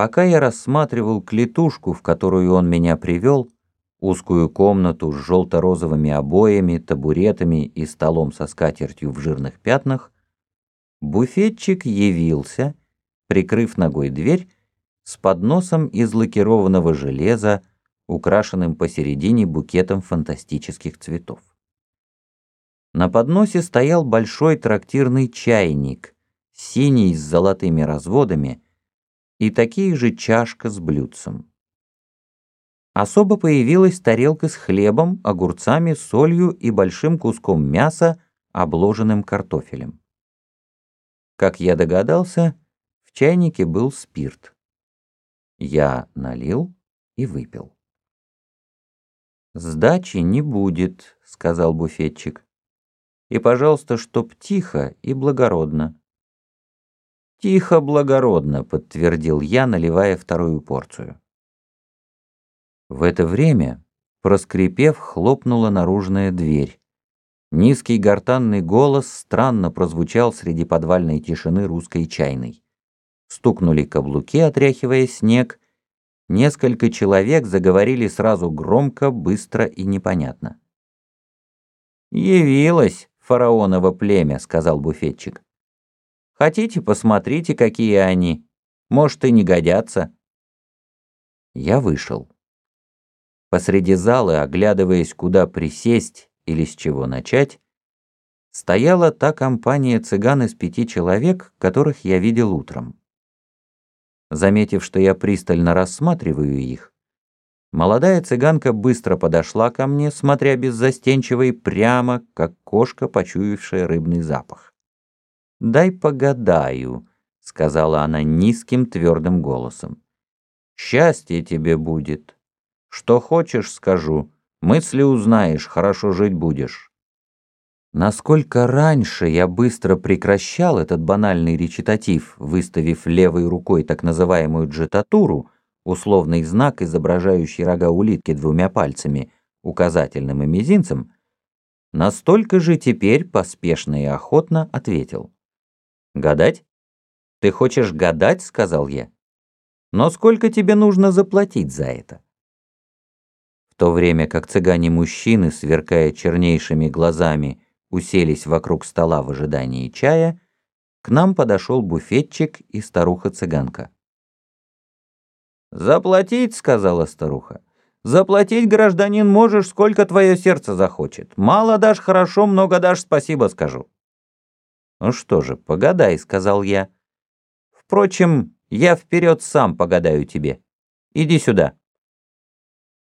Пока я рассматривал клетушку, в которую он меня привел, узкую комнату с желто-розовыми обоями, табуретами и столом со скатертью в жирных пятнах, буфетчик явился, прикрыв ногой дверь, с подносом из лакированного железа, украшенным посередине букетом фантастических цветов. На подносе стоял большой трактирный чайник, синий с золотыми разводами, и такие же чашка с блюдцем. Особо появилась тарелка с хлебом, огурцами, солью и большим куском мяса, обложенным картофелем. Как я догадался, в чайнике был спирт. Я налил и выпил. «Сдачи не будет», — сказал буфетчик. «И, пожалуйста, чтоб тихо и благородно». «Тихо, благородно», — подтвердил я, наливая вторую порцию. В это время, проскрипев, хлопнула наружная дверь. Низкий гортанный голос странно прозвучал среди подвальной тишины русской чайной. Стукнули каблуки, отряхивая снег. Несколько человек заговорили сразу громко, быстро и непонятно. «Явилось фараоново племя», — сказал буфетчик. «Хотите, посмотрите, какие они. Может, и не годятся». Я вышел. Посреди зала, оглядываясь, куда присесть или с чего начать, стояла та компания цыган из пяти человек, которых я видел утром. Заметив, что я пристально рассматриваю их, молодая цыганка быстро подошла ко мне, смотря беззастенчиво и прямо, как кошка, почуявшая рыбный запах. «Дай погадаю», — сказала она низким твердым голосом. «Счастье тебе будет». Что хочешь, скажу. Мысли узнаешь, хорошо жить будешь. Насколько раньше я быстро прекращал этот банальный речитатив, выставив левой рукой так называемую джетатуру, условный знак, изображающий рога улитки двумя пальцами, указательным и мизинцем, настолько же теперь поспешно и охотно ответил. «Гадать? Ты хочешь гадать?» — сказал я. «Но сколько тебе нужно заплатить за это?» то время как цыгане-мужчины, сверкая чернейшими глазами, уселись вокруг стола в ожидании чая, к нам подошел буфетчик и старуха-цыганка. «Заплатить», — сказала старуха. «Заплатить, гражданин, можешь, сколько твое сердце захочет. Мало дашь, хорошо, много дашь, спасибо скажу». «Ну что же, погадай», — сказал я. «Впрочем, я вперед сам погадаю тебе. Иди сюда».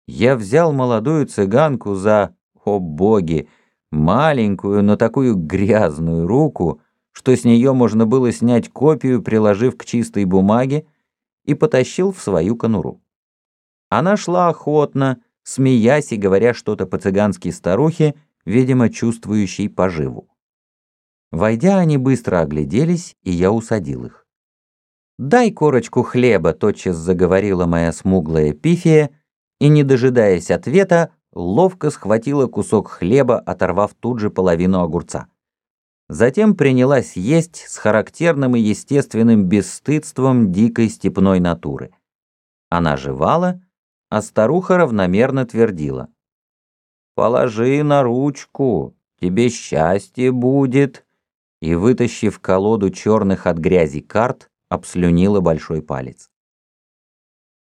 Я взял молодую цыганку за, о боги, маленькую, но такую грязную руку, что с нее можно было снять копию, приложив к чистой бумаге, и потащил в свою конуру. Она шла охотно, смеясь и говоря что-то по-цыгански старухе, видимо, чувствующей поживу. Войдя, они быстро огляделись, и я усадил их. «Дай корочку хлеба», — тотчас заговорила моя смуглая пифия, и, не дожидаясь ответа, ловко схватила кусок хлеба, оторвав тут же половину огурца. Затем принялась есть с характерным и естественным бесстыдством дикой степной натуры. Она жевала, а старуха равномерно твердила. «Положи на ручку, тебе счастье будет!» И, вытащив колоду черных от грязи карт, обслюнила большой палец.